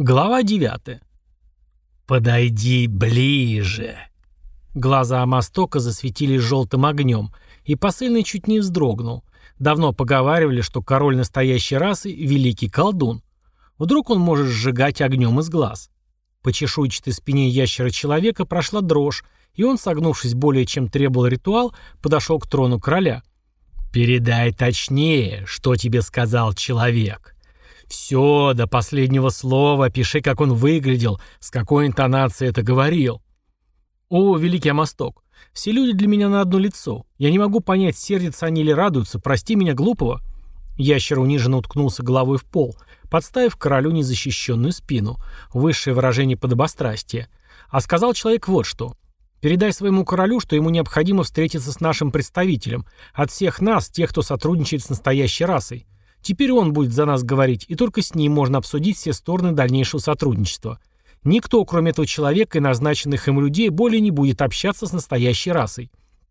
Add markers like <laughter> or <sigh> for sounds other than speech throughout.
Глава 9. «Подойди ближе». Глаза Амастока засветились желтым огнем, и посыльный чуть не вздрогнул. Давно поговаривали, что король настоящей расы — великий колдун. Вдруг он может сжигать огнем из глаз. По чешуйчатой спине ящера-человека прошла дрожь, и он, согнувшись более чем требовал ритуал, подошел к трону короля. «Передай точнее, что тебе сказал человек». Все, до последнего слова, пиши, как он выглядел, с какой интонацией это говорил. О, великий Амосток, все люди для меня на одно лицо. Я не могу понять, сердятся они или радуются, прости меня, глупого. Ящер униженно уткнулся головой в пол, подставив королю незащищенную спину. Высшее выражение подобострастия. А сказал человек вот что. Передай своему королю, что ему необходимо встретиться с нашим представителем. От всех нас, тех, кто сотрудничает с настоящей расой. Теперь он будет за нас говорить, и только с ним можно обсудить все стороны дальнейшего сотрудничества. Никто, кроме этого человека и назначенных им людей, более не будет общаться с настоящей расой.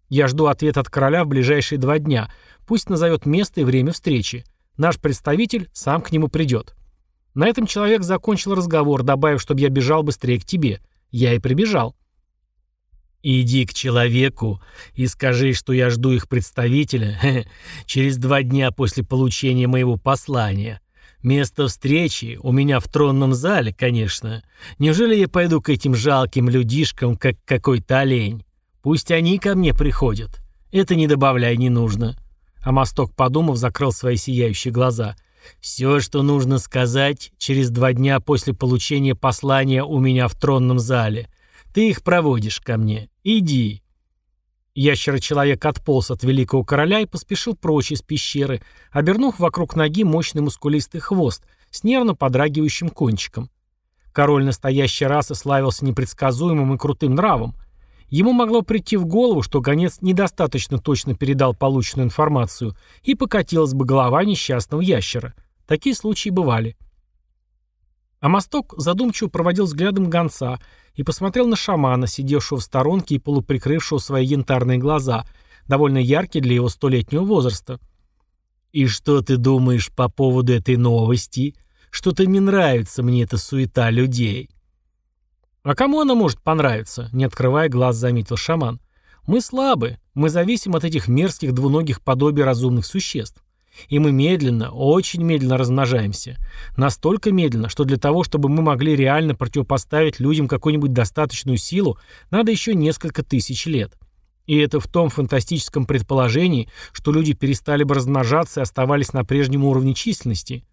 Я жду ответ от короля в ближайшие два дня. Пусть назовет место и время встречи. Наш представитель сам к нему придет. На этом человек закончил разговор, добавив, чтобы я бежал быстрее к тебе. Я и прибежал. «Иди к человеку и скажи, что я жду их представителя <laughs> через два дня после получения моего послания. Место встречи у меня в тронном зале, конечно. Неужели я пойду к этим жалким людишкам, как какой-то олень? Пусть они ко мне приходят. Это не добавляй не нужно». А Мосток, подумав, закрыл свои сияющие глаза. «Все, что нужно сказать, через два дня после получения послания у меня в тронном зале». Ты их проводишь ко мне. Иди». Ящер-человек отполз от великого короля и поспешил прочь из пещеры, обернув вокруг ноги мощный мускулистый хвост с нервно подрагивающим кончиком. Король настоящей расы славился непредсказуемым и крутым нравом. Ему могло прийти в голову, что гонец недостаточно точно передал полученную информацию, и покатилась бы голова несчастного ящера. Такие случаи бывали. А мосток задумчиво проводил взглядом гонца и посмотрел на шамана, сидевшего в сторонке и полуприкрывшего свои янтарные глаза, довольно яркие для его столетнего возраста. «И что ты думаешь по поводу этой новости? Что-то не нравится мне эта суета людей». «А кому она может понравиться?» — не открывая глаз, заметил шаман. «Мы слабы, мы зависим от этих мерзких двуногих подобий разумных существ. И мы медленно, очень медленно размножаемся. Настолько медленно, что для того, чтобы мы могли реально противопоставить людям какую-нибудь достаточную силу, надо еще несколько тысяч лет. И это в том фантастическом предположении, что люди перестали бы размножаться и оставались на прежнем уровне численности.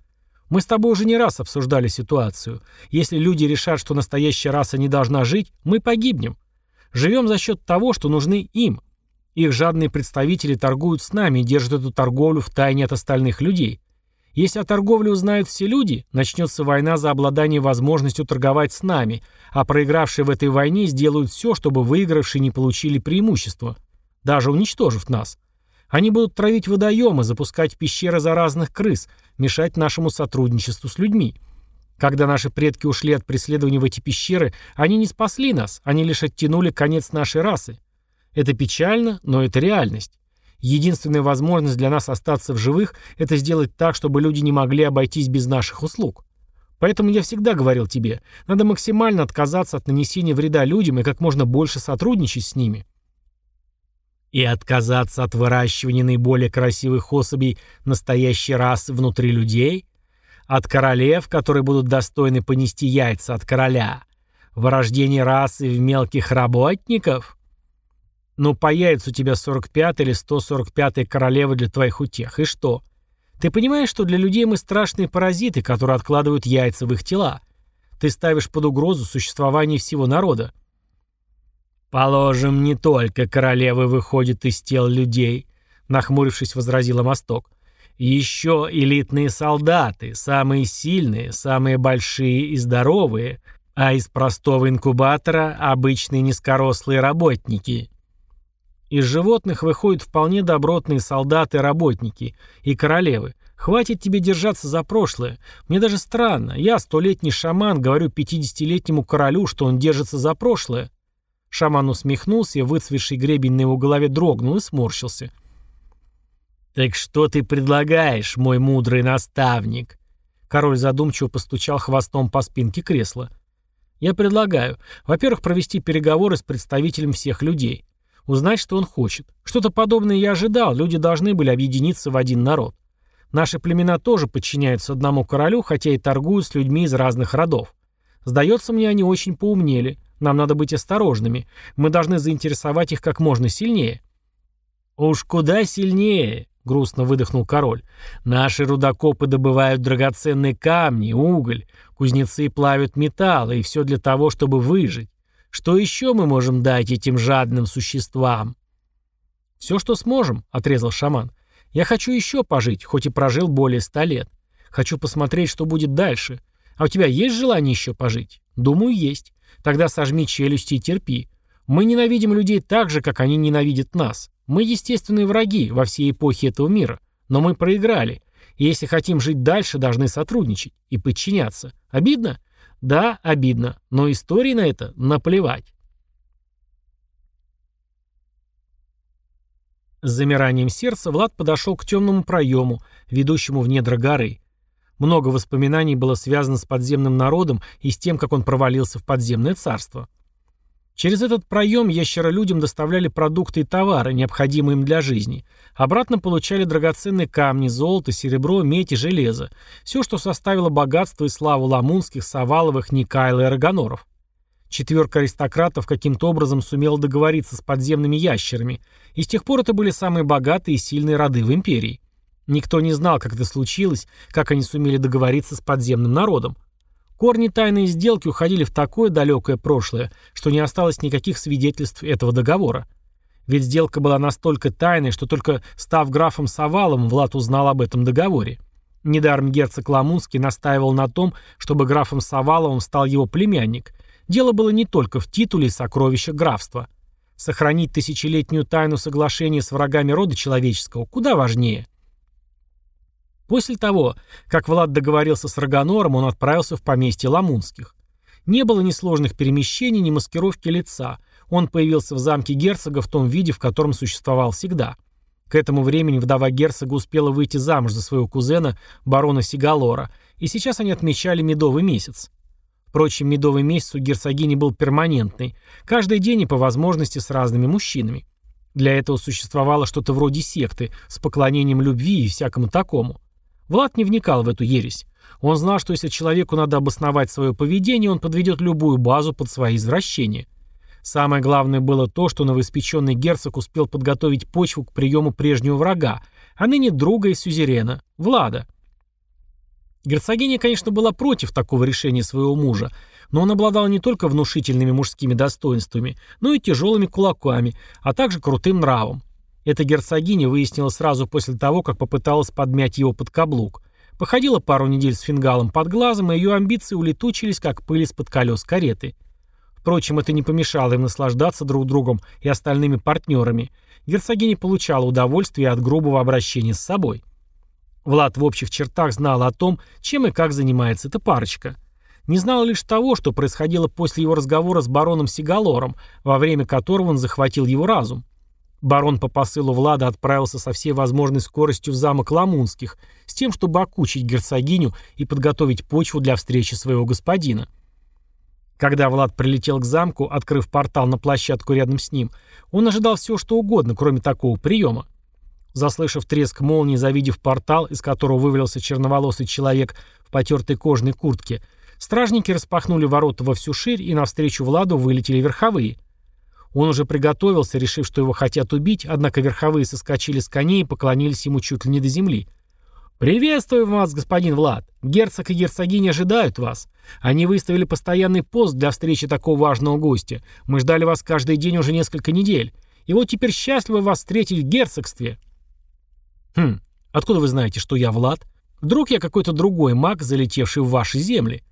Мы с тобой уже не раз обсуждали ситуацию. Если люди решат, что настоящая раса не должна жить, мы погибнем. Живем за счет того, что нужны им, их жадные представители торгуют с нами и держат эту торговлю в тайне от остальных людей. Если о торговле узнают все люди, начнется война за обладание возможностью торговать с нами, а проигравшие в этой войне сделают все, чтобы выигравшие не получили преимущество, даже уничтожив нас. Они будут травить водоемы, запускать в пещеры заразных крыс, мешать нашему сотрудничеству с людьми. Когда наши предки ушли от преследования в эти пещеры, они не спасли нас, они лишь оттянули конец нашей расы. Это печально, но это реальность. Единственная возможность для нас остаться в живых – это сделать так, чтобы люди не могли обойтись без наших услуг. Поэтому я всегда говорил тебе, надо максимально отказаться от нанесения вреда людям и как можно больше сотрудничать с ними. И отказаться от выращивания наиболее красивых особей настоящей расы внутри людей? От королев, которые будут достойны понести яйца от короля? Вырождение расы в мелких работников? Ну, появится у тебя 45 или 145 королева для твоих утех. И что? Ты понимаешь, что для людей мы страшные паразиты, которые откладывают яйца в их тела? Ты ставишь под угрозу существование всего народа. Положим, не только королевы выходят из тел людей, нахмурившись, возразила Мосток. Еще элитные солдаты, самые сильные, самые большие и здоровые, а из простого инкубатора обычные низкорослые работники. Из животных выходят вполне добротные солдаты работники и королевы. Хватит тебе держаться за прошлое. Мне даже странно. Я, столетний шаман, говорю пятидесятилетнему королю, что он держится за прошлое. Шаман усмехнулся, и выцветший гребень на его голове дрогнул и сморщился. «Так что ты предлагаешь, мой мудрый наставник?» Король задумчиво постучал хвостом по спинке кресла. «Я предлагаю, во-первых, провести переговоры с представителем всех людей. Узнать, что он хочет. Что-то подобное я ожидал, люди должны были объединиться в один народ. Наши племена тоже подчиняются одному королю, хотя и торгуют с людьми из разных родов. Сдается мне, они очень поумнели. Нам надо быть осторожными. Мы должны заинтересовать их как можно сильнее». «Уж куда сильнее!» — грустно выдохнул король. «Наши рудокопы добывают драгоценные камни, уголь, кузнецы плавят металл, и все для того, чтобы выжить. Что еще мы можем дать этим жадным существам?» «Все, что сможем», — отрезал шаман. «Я хочу еще пожить, хоть и прожил более ста лет. Хочу посмотреть, что будет дальше. А у тебя есть желание еще пожить?» «Думаю, есть. Тогда сожми челюсти и терпи. Мы ненавидим людей так же, как они ненавидят нас. Мы естественные враги во всей эпохе этого мира, но мы проиграли. И если хотим жить дальше, должны сотрудничать и подчиняться. Обидно? Да, обидно, но истории на это наплевать. С замиранием сердца Влад подошел к темному проему, ведущему в недра горы. Много воспоминаний было связано с подземным народом и с тем, как он провалился в подземное царство. Через этот проем ящеролюдям доставляли продукты и товары, необходимые им для жизни. Обратно получали драгоценные камни, золото, серебро, медь и железо. Все, что составило богатство и славу Ламунских, Саваловых, Никайла и Рогоноров. Четверка аристократов каким-то образом сумела договориться с подземными ящерами, и с тех пор это были самые богатые и сильные роды в империи. Никто не знал, как это случилось, как они сумели договориться с подземным народом. Корни тайной сделки уходили в такое далекое прошлое, что не осталось никаких свидетельств этого договора. Ведь сделка была настолько тайной, что только став графом Савалом, Влад узнал об этом договоре. Недаром герцог Ламунский настаивал на том, чтобы графом Саваловым стал его племянник. Дело было не только в титуле и сокровищах графства. Сохранить тысячелетнюю тайну соглашения с врагами рода человеческого куда важнее. После того, как Влад договорился с Рагонором, он отправился в поместье Ламунских. Не было ни сложных перемещений, ни маскировки лица. Он появился в замке герцога в том виде, в котором существовал всегда. К этому времени вдова герцога успела выйти замуж за своего кузена, барона Сигалора, и сейчас они отмечали медовый месяц. Впрочем, медовый месяц у герцогини был перманентный, каждый день и по возможности с разными мужчинами. Для этого существовало что-то вроде секты, с поклонением любви и всякому такому. Влад не вникал в эту ересь. Он знал, что если человеку надо обосновать свое поведение, он подведет любую базу под свои извращения. Самое главное было то, что новоиспеченный герцог успел подготовить почву к приему прежнего врага, а ныне друга и сюзерена, Влада. Герцогиня, конечно, была против такого решения своего мужа, но он обладал не только внушительными мужскими достоинствами, но и тяжелыми кулаками, а также крутым нравом. Эта герцогиня выяснила сразу после того, как попыталась подмять его под каблук. Походила пару недель с фингалом под глазом, и ее амбиции улетучились, как пыль из-под колес кареты. Впрочем, это не помешало им наслаждаться друг другом и остальными партнерами. Герцогиня получала удовольствие от грубого обращения с собой. Влад в общих чертах знал о том, чем и как занимается эта парочка. Не знал лишь того, что происходило после его разговора с бароном Сигалором, во время которого он захватил его разум. Барон по посылу Влада отправился со всей возможной скоростью в замок Ламунских, с тем, чтобы окучить герцогиню и подготовить почву для встречи своего господина. Когда Влад прилетел к замку, открыв портал на площадку рядом с ним, он ожидал всего что угодно, кроме такого приема. Заслышав треск молнии, завидев портал, из которого вывалился черноволосый человек в потертой кожаной куртке, стражники распахнули ворота во всю ширь и навстречу Владу вылетели верховые. Он уже приготовился, решив, что его хотят убить, однако верховые соскочили с коней и поклонились ему чуть ли не до земли. «Приветствую вас, господин Влад! Герцог и герцогиня ожидают вас. Они выставили постоянный пост для встречи такого важного гостя. Мы ждали вас каждый день уже несколько недель. И вот теперь счастливы вас встретить в герцогстве». «Хм, откуда вы знаете, что я Влад? Вдруг я какой-то другой маг, залетевший в ваши земли?»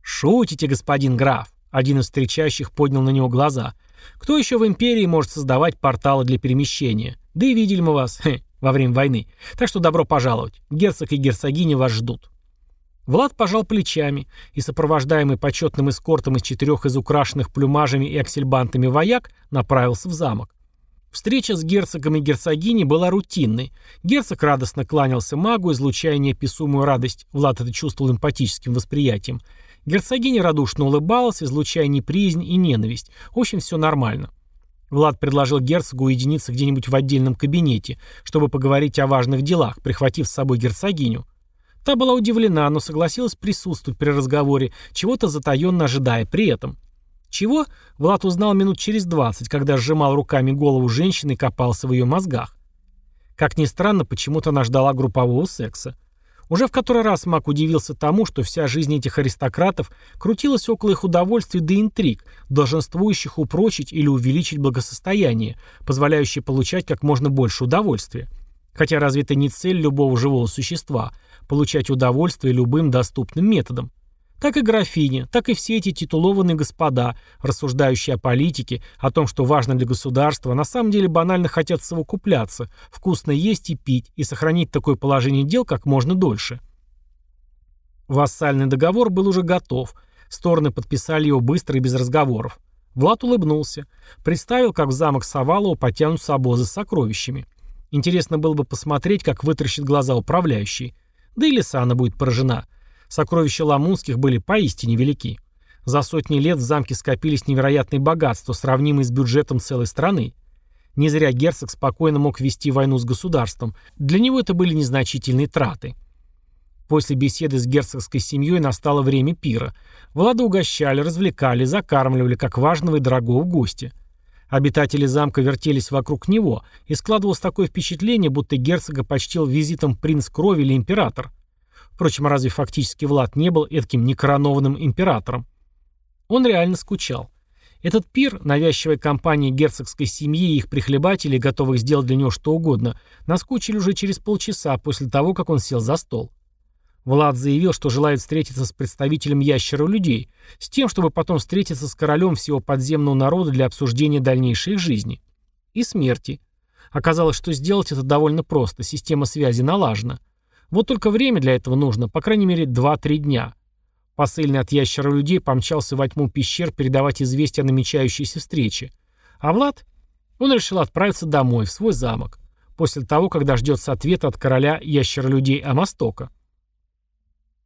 «Шутите, господин граф!» Один из встречающих поднял на него глаза – кто еще в империи может создавать порталы для перемещения? Да и видели мы вас хе, во время войны. Так что добро пожаловать. Герцог и герцогиня вас ждут. Влад пожал плечами и, сопровождаемый почетным эскортом из четырех из украшенных плюмажами и аксельбантами вояк, направился в замок. Встреча с герцогом и герцогиней была рутинной. Герцог радостно кланялся магу, излучая неописуемую радость. Влад это чувствовал эмпатическим восприятием. Герцогиня радушно улыбалась, излучая неприязнь и ненависть. В общем, все нормально. Влад предложил герцогу уединиться где-нибудь в отдельном кабинете, чтобы поговорить о важных делах, прихватив с собой герцогиню. Та была удивлена, но согласилась присутствовать при разговоре, чего-то затаенно ожидая при этом. Чего? Влад узнал минут через двадцать, когда сжимал руками голову женщины и копался в ее мозгах. Как ни странно, почему-то она ждала группового секса. Уже в который раз Мак удивился тому, что вся жизнь этих аристократов крутилась около их удовольствий до интриг, долженствующих упрочить или увеличить благосостояние, позволяющее получать как можно больше удовольствия. Хотя разве это не цель любого живого существа – получать удовольствие любым доступным методом? Так и графиня, так и все эти титулованные господа, рассуждающие о политике, о том, что важно для государства, на самом деле банально хотят совокупляться, вкусно есть и пить, и сохранить такое положение дел как можно дольше. Вассальный договор был уже готов. Стороны подписали его быстро и без разговоров. Влад улыбнулся. Представил, как в замок Савалова потянутся обозы с сокровищами. Интересно было бы посмотреть, как вытращит глаза управляющий. Да и Лисана будет поражена. Сокровища Ламунских были поистине велики. За сотни лет в замке скопились невероятные богатства, сравнимые с бюджетом целой страны. Не зря герцог спокойно мог вести войну с государством. Для него это были незначительные траты. После беседы с герцогской семьей настало время пира. Влада угощали, развлекали, закармливали, как важного и дорогого гостя. Обитатели замка вертелись вокруг него, и складывалось такое впечатление, будто герцога почтил визитом принц крови или император. Впрочем, разве фактически Влад не был таким некоронованным императором? Он реально скучал. Этот пир, навязчивая компания герцогской семьи и их прихлебателей, готовых сделать для него что угодно, наскучили уже через полчаса после того, как он сел за стол. Влад заявил, что желает встретиться с представителем ящера людей, с тем, чтобы потом встретиться с королем всего подземного народа для обсуждения дальнейшей их жизни. И смерти. Оказалось, что сделать это довольно просто, система связи налажена. Вот только время для этого нужно, по крайней мере, 2-3 дня. Посыльный от ящера людей помчался во тьму пещер передавать известие о намечающейся встрече. А Влад? Он решил отправиться домой, в свой замок, после того, когда ждется ответа от короля ящера людей Амастока.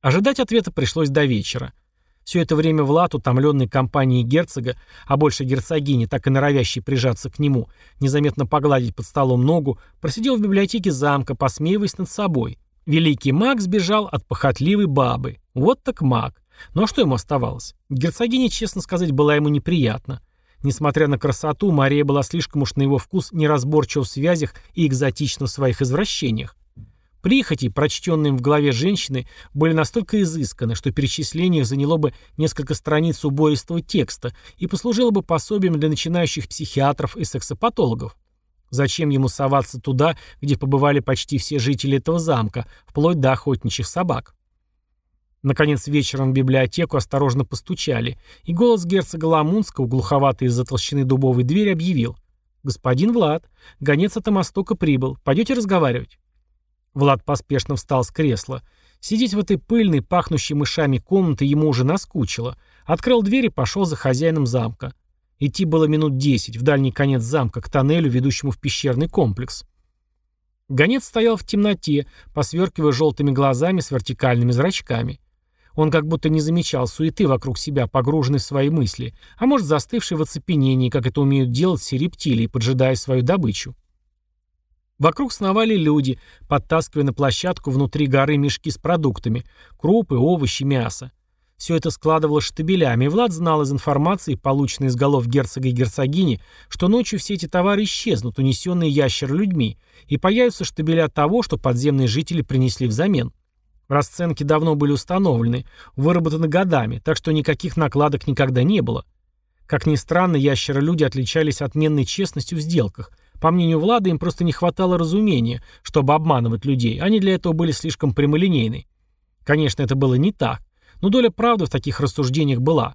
Ожидать ответа пришлось до вечера. Все это время Влад, утомленный компанией герцога, а больше герцогини, так и норовящий прижаться к нему, незаметно погладить под столом ногу, просидел в библиотеке замка, посмеиваясь над собой – Великий маг сбежал от похотливой бабы. Вот так маг. Но что ему оставалось? Герцогиня, честно сказать, была ему неприятна. Несмотря на красоту, Мария была слишком уж на его вкус неразборчива в связях и экзотична в своих извращениях. Прихоти, прочтенные в голове женщины, были настолько изысканы, что перечисление заняло бы несколько страниц убористого текста и послужило бы пособием для начинающих психиатров и сексопатологов. Зачем ему соваться туда, где побывали почти все жители этого замка, вплоть до охотничьих собак? Наконец вечером в библиотеку осторожно постучали, и голос герцога Ламунского, глуховатый из-за толщины дубовой двери, объявил. «Господин Влад, гонец от Амостока прибыл. Пойдете разговаривать?» Влад поспешно встал с кресла. Сидеть в этой пыльной, пахнущей мышами комнате ему уже наскучило. Открыл дверь и пошел за хозяином замка. Идти было минут десять, в дальний конец замка, к тоннелю, ведущему в пещерный комплекс. Гонец стоял в темноте, посверкивая желтыми глазами с вертикальными зрачками. Он как будто не замечал суеты вокруг себя, погруженный в свои мысли, а может застывший в оцепенении, как это умеют делать все рептилии, поджидая свою добычу. Вокруг сновали люди, подтаскивая на площадку внутри горы мешки с продуктами, крупы, овощи, мясо. Все это складывалось штабелями, и Влад знал из информации, полученной из голов герцога и герцогини, что ночью все эти товары исчезнут, унесенные ящер людьми, и появятся штабеля того, что подземные жители принесли взамен. Расценки давно были установлены, выработаны годами, так что никаких накладок никогда не было. Как ни странно, ящеры-люди отличались отменной честностью в сделках. По мнению Влада, им просто не хватало разумения, чтобы обманывать людей, они для этого были слишком прямолинейны. Конечно, это было не так. Но доля правды в таких рассуждениях была.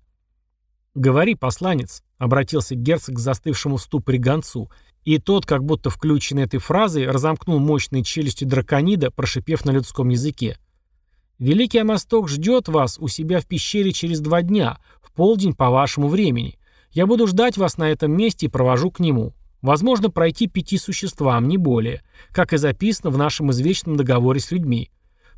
«Говори, посланец», — обратился герцог к застывшему в ступоре гонцу, и тот, как будто включенный этой фразой, разомкнул мощные челюсти драконида, прошипев на людском языке. «Великий Амосток ждет вас у себя в пещере через два дня, в полдень по вашему времени. Я буду ждать вас на этом месте и провожу к нему. Возможно пройти пяти существам, не более, как и записано в нашем извечном договоре с людьми.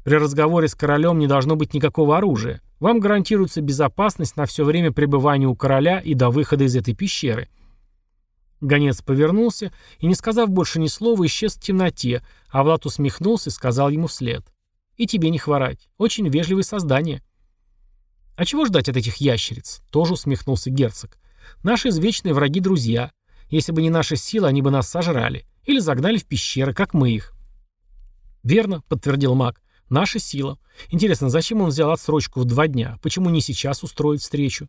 При разговоре с королем не должно быть никакого оружия. Вам гарантируется безопасность на все время пребывания у короля и до выхода из этой пещеры. Гонец повернулся и, не сказав больше ни слова, исчез в темноте, а Влад усмехнулся и сказал ему вслед. «И тебе не хворать. Очень вежливое создание». «А чего ждать от этих ящериц?» — тоже усмехнулся герцог. «Наши извечные враги-друзья. Если бы не наша сила, они бы нас сожрали. Или загнали в пещеры, как мы их». «Верно», — подтвердил маг. «Наша сила. Интересно, зачем он взял отсрочку в два дня? Почему не сейчас устроить встречу?»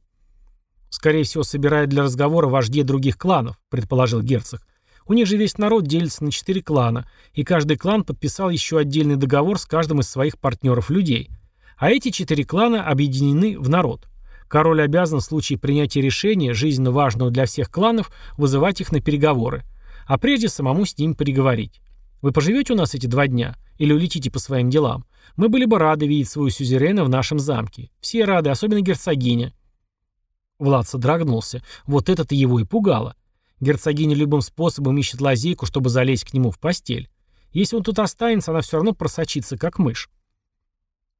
«Скорее всего, собирает для разговора вождей других кланов», — предположил герцог. «У них же весь народ делится на четыре клана, и каждый клан подписал еще отдельный договор с каждым из своих партнеров-людей. А эти четыре клана объединены в народ. Король обязан в случае принятия решения, жизненно важного для всех кланов, вызывать их на переговоры, а прежде самому с ним переговорить. Вы поживете у нас эти два дня? Или улетите по своим делам? Мы были бы рады видеть свою сюзерена в нашем замке. Все рады, особенно герцогиня. Влад содрогнулся. Вот это-то его и пугало. Герцогиня любым способом ищет лазейку, чтобы залезть к нему в постель. Если он тут останется, она все равно просочится, как мышь.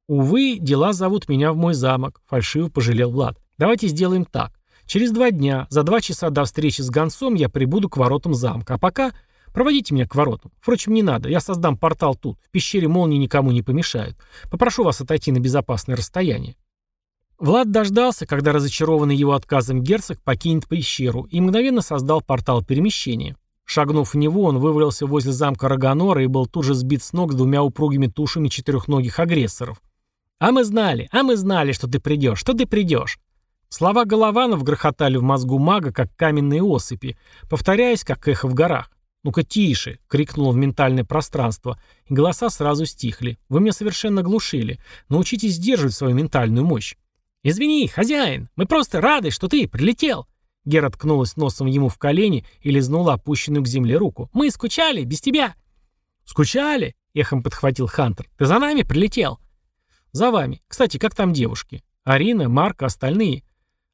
«Увы, дела зовут меня в мой замок», — фальшиво пожалел Влад. «Давайте сделаем так. Через два дня, за два часа до встречи с гонцом я прибуду к воротам замка. А пока проводите меня к воротам. Впрочем, не надо, я создам портал тут. В пещере молнии никому не помешают. Попрошу вас отойти на безопасное расстояние». Влад дождался, когда разочарованный его отказом герцог покинет пещеру и мгновенно создал портал перемещения. Шагнув в него, он вывалился возле замка Рагонора и был тут же сбит с ног с двумя упругими тушами четырехногих агрессоров. «А мы знали, а мы знали, что ты придешь, что ты придешь!» Слова Голованов грохотали в мозгу мага, как каменные осыпи, повторяясь, как эхо в горах. «Ну-ка тише!» — крикнуло в ментальное пространство, и голоса сразу стихли. «Вы меня совершенно глушили. Научитесь сдерживать свою ментальную мощь. «Извини, хозяин, мы просто рады, что ты прилетел!» Гера ткнулась носом ему в колени и лизнула опущенную к земле руку. «Мы скучали, без тебя!» «Скучали?» — эхом подхватил Хантер. «Ты за нами прилетел?» «За вами. Кстати, как там девушки? Арина, Марка, остальные?»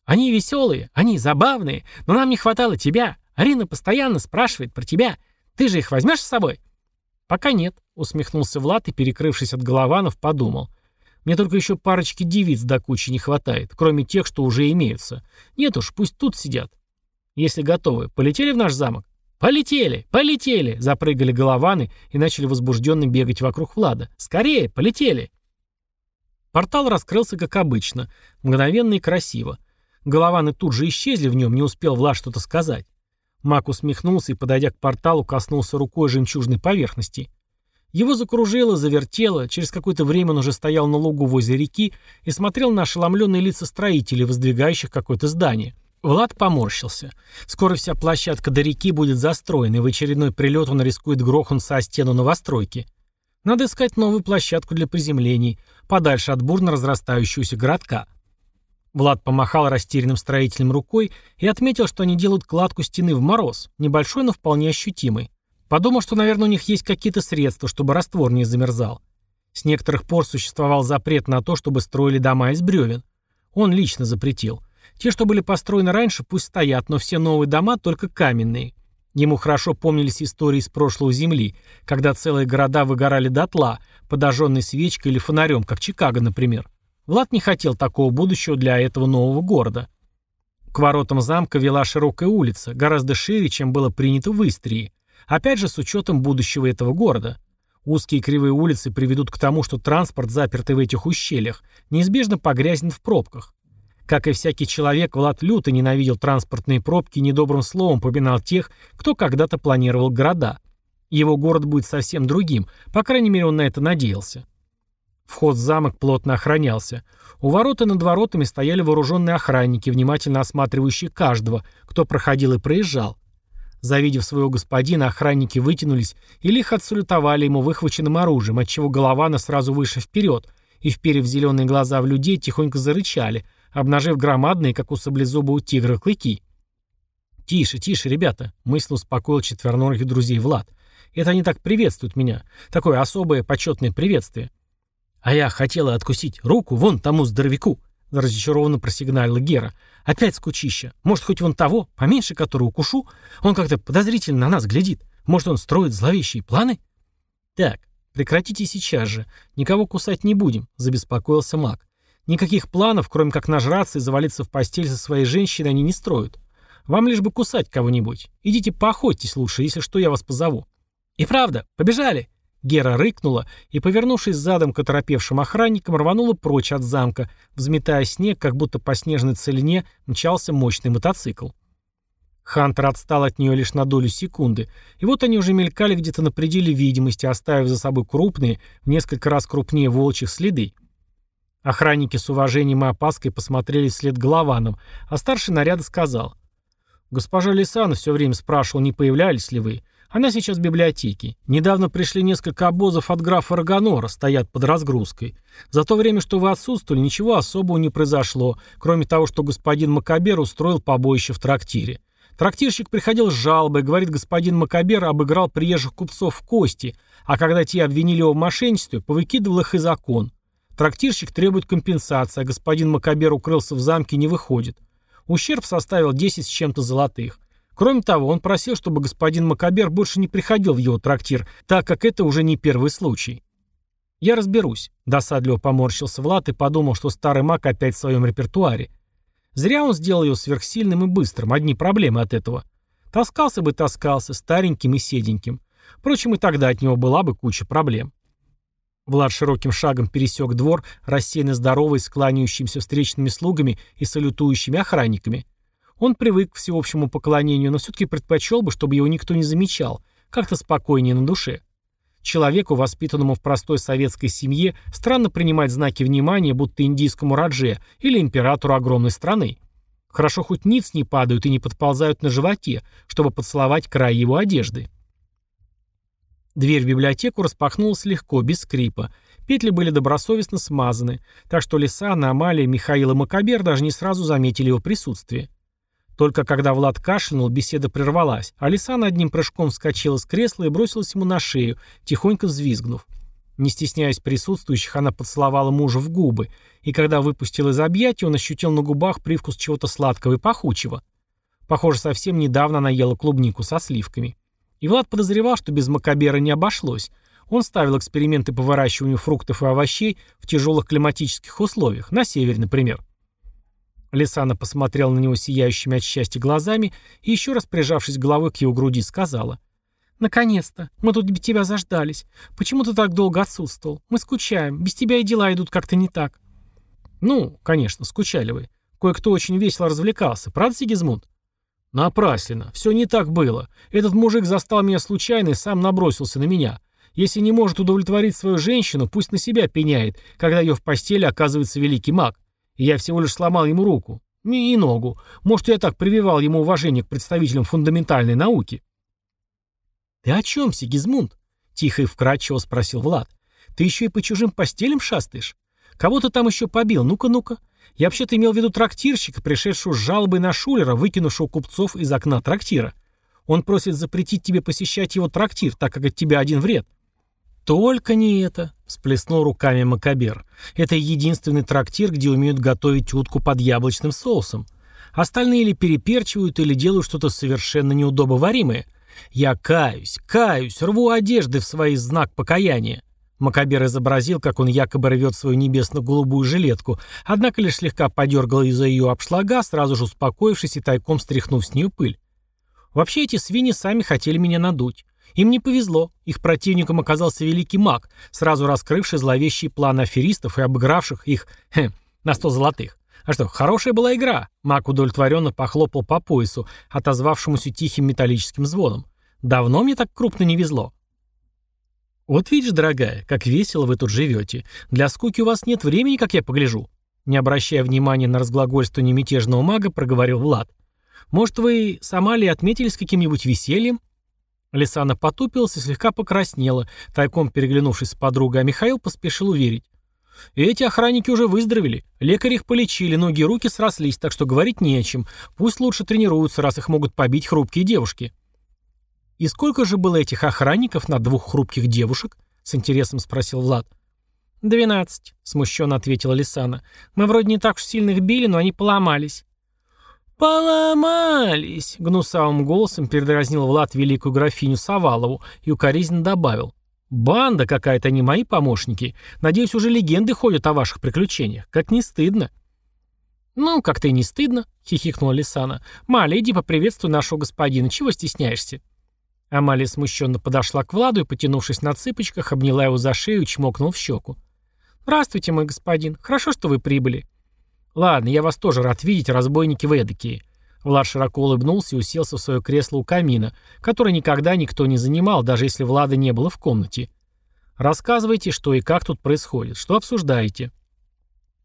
«Они веселые, они забавные, но нам не хватало тебя. Арина постоянно спрашивает про тебя. Ты же их возьмешь с собой?» «Пока нет», — усмехнулся Влад и, перекрывшись от голованов, подумал. Мне только еще парочки девиц до кучи не хватает, кроме тех, что уже имеются. Нет уж, пусть тут сидят. Если готовы, полетели в наш замок? «Полетели! Полетели!» — запрыгали голованы и начали возбужденно бегать вокруг Влада. «Скорее! Полетели!» Портал раскрылся, как обычно, мгновенно и красиво. Голованы тут же исчезли в нем, не успел Влад что-то сказать. Мак усмехнулся и, подойдя к порталу, коснулся рукой жемчужной поверхности. Его закружило, завертело, через какое-то время он уже стоял на лугу возле реки и смотрел на ошеломленные лица строителей, воздвигающих какое-то здание. Влад поморщился. Скоро вся площадка до реки будет застроена, и в очередной прилет он рискует грохнуться о стену новостройки. Надо искать новую площадку для приземлений, подальше от бурно разрастающегося городка. Влад помахал растерянным строителям рукой и отметил, что они делают кладку стены в мороз, небольшой, но вполне ощутимый. Подумал, что, наверное, у них есть какие-то средства, чтобы раствор не замерзал. С некоторых пор существовал запрет на то, чтобы строили дома из бревен. Он лично запретил. Те, что были построены раньше, пусть стоят, но все новые дома только каменные. Ему хорошо помнились истории из прошлого Земли, когда целые города выгорали дотла, подожженной свечкой или фонарем, как Чикаго, например. Влад не хотел такого будущего для этого нового города. К воротам замка вела широкая улица, гораздо шире, чем было принято в Истрии. Опять же, с учетом будущего этого города. Узкие кривые улицы приведут к тому, что транспорт, запертый в этих ущельях, неизбежно погрязнет в пробках. Как и всякий человек, Влад люто ненавидел транспортные пробки и недобрым словом поминал тех, кто когда-то планировал города. Его город будет совсем другим, по крайней мере он на это надеялся. Вход в замок плотно охранялся. У ворот и над воротами стояли вооруженные охранники, внимательно осматривающие каждого, кто проходил и проезжал. Завидев своего господина, охранники вытянулись и лихо отсалютовали ему выхваченным оружием, отчего Голована сразу выше вперед, и, вперев зеленые глаза в людей, тихонько зарычали, обнажив громадные, как у саблезубого тигра, клыки. «Тише, тише, ребята», — мысленно успокоил четвероногих друзей Влад. «Это они так приветствуют меня. Такое особое почетное приветствие». «А я хотела откусить руку вон тому здоровяку», — разочарованно просигналила Гера. «Опять скучища. Может, хоть вон того, поменьше который укушу? Он как-то подозрительно на нас глядит. Может, он строит зловещие планы?» «Так, прекратите сейчас же. Никого кусать не будем», — забеспокоился маг. «Никаких планов, кроме как нажраться и завалиться в постель со своей женщиной, они не строят. Вам лишь бы кусать кого-нибудь. Идите поохотьтесь лучше, если что, я вас позову». «И правда, побежали!» Гера рыкнула и, повернувшись задом к оторопевшим охранникам, рванула прочь от замка, взметая снег, как будто по снежной целине мчался мощный мотоцикл. Хантер отстал от нее лишь на долю секунды, и вот они уже мелькали где-то на пределе видимости, оставив за собой крупные, в несколько раз крупнее волчьих следы. Охранники с уважением и опаской посмотрели вслед голованам, а старший наряда сказал. «Госпожа Лисана все время спрашивал, не появлялись ли вы. Она сейчас в библиотеке. Недавно пришли несколько обозов от графа Рагонора, стоят под разгрузкой. За то время, что вы отсутствовали, ничего особого не произошло, кроме того, что господин Макабер устроил побоище в трактире. Трактирщик приходил с жалобой, говорит, господин Макабер обыграл приезжих купцов в кости, а когда те обвинили его в мошенничестве, повыкидывал их из окон. Трактирщик требует компенсации, а господин Макабер укрылся в замке и не выходит. Ущерб составил 10 с чем-то золотых. Кроме того, он просил, чтобы господин Макабер больше не приходил в его трактир, так как это уже не первый случай. «Я разберусь», — досадливо поморщился Влад и подумал, что старый маг опять в своем репертуаре. Зря он сделал его сверхсильным и быстрым, одни проблемы от этого. Таскался бы таскался, стареньким и седеньким. Впрочем, и тогда от него была бы куча проблем. Влад широким шагом пересек двор, рассеянно здоровый, с встречными слугами и салютующими охранниками. Он привык к всеобщему поклонению, но все-таки предпочел бы, чтобы его никто не замечал, как-то спокойнее на душе. Человеку, воспитанному в простой советской семье, странно принимать знаки внимания, будто индийскому радже или императору огромной страны. Хорошо хоть ниц не падают и не подползают на животе, чтобы поцеловать край его одежды. Дверь в библиотеку распахнулась легко, без скрипа. Петли были добросовестно смазаны, так что Лисана, Амалия, Михаил и Макабер даже не сразу заметили его присутствие. Только когда Влад кашлянул, беседа прервалась, а Лисана одним прыжком вскочила с кресла и бросилась ему на шею, тихонько взвизгнув. Не стесняясь присутствующих, она поцеловала мужа в губы, и когда выпустил из объятий, он ощутил на губах привкус чего-то сладкого и пахучего. Похоже, совсем недавно она ела клубнику со сливками. И Влад подозревал, что без Макабера не обошлось. Он ставил эксперименты по выращиванию фруктов и овощей в тяжелых климатических условиях, на севере, например. Лисана посмотрела на него сияющими от счастья глазами и, еще раз прижавшись головой к его груди, сказала. «Наконец-то! Мы тут без тебя заждались. Почему ты так долго отсутствовал? Мы скучаем. Без тебя и дела идут как-то не так». «Ну, конечно, скучали вы. Кое-кто очень весело развлекался. Правда, Сигизмунд?» «Напрасленно. Все не так было. Этот мужик застал меня случайно и сам набросился на меня. Если не может удовлетворить свою женщину, пусть на себя пеняет, когда ее в постели оказывается великий маг. Я всего лишь сломал ему руку. И ногу. Может, я так прививал ему уважение к представителям фундаментальной науки. «Ты о чем, Сигизмунд?» — тихо и вкрадчиво спросил Влад. «Ты еще и по чужим постелям шастаешь? Кого ты там еще побил? Ну-ка, ну-ка. Я вообще-то имел в виду трактирщика, пришедшего с жалобой на Шулера, выкинувшего купцов из окна трактира. Он просит запретить тебе посещать его трактир, так как от тебя один вред. «Только не это», — всплеснул руками Макабер. «Это единственный трактир, где умеют готовить утку под яблочным соусом. Остальные или переперчивают, или делают что-то совершенно неудобоваримое. Я каюсь, каюсь, рву одежды в свой знак покаяния». Макабер изобразил, как он якобы рвет свою небесно-голубую жилетку, однако лишь слегка подергал из-за ее обшлага, сразу же успокоившись и тайком стряхнув с нее пыль. Вообще эти свиньи сами хотели меня надуть. Им не повезло. Их противником оказался великий маг, сразу раскрывший зловещий план аферистов и обыгравших их хе, на сто золотых. А что, хорошая была игра. Маг удовлетворенно похлопал по поясу, отозвавшемуся тихим металлическим звоном. Давно мне так крупно не везло. Вот видишь, дорогая, как весело вы тут живете. Для скуки у вас нет времени, как я погляжу. Не обращая внимания на разглагольствование мятежного мага, проговорил Влад. Может, вы с Амалией отметились каким-нибудь весельем? Лисана потупилась и слегка покраснела, тайком переглянувшись с подругой, а Михаил поспешил уверить. «Эти охранники уже выздоровели. Лекари их полечили, ноги и руки срослись, так что говорить не о чем. Пусть лучше тренируются, раз их могут побить хрупкие девушки». «И сколько же было этих охранников на двух хрупких девушек?» — с интересом спросил Влад. «Двенадцать», — смущенно ответила Лисана. «Мы вроде не так уж сильно их били, но они поломались». «Поломались!» — гнусавым голосом передразнил Влад великую графиню Савалову и укоризненно добавил. «Банда какая-то, не мои помощники. Надеюсь, уже легенды ходят о ваших приключениях. Как не стыдно». «Ну, как-то и не стыдно», — хихикнула Лисана. «Маля, иди поприветствуй нашего господина. Чего стесняешься?» Амалия смущенно подошла к Владу и, потянувшись на цыпочках, обняла его за шею и чмокнула в щеку. «Здравствуйте, мой господин. Хорошо, что вы прибыли». «Ладно, я вас тоже рад видеть, разбойники вы эдакие». Влад широко улыбнулся и уселся в свое кресло у камина, которое никогда никто не занимал, даже если Влада не было в комнате. «Рассказывайте, что и как тут происходит, что обсуждаете».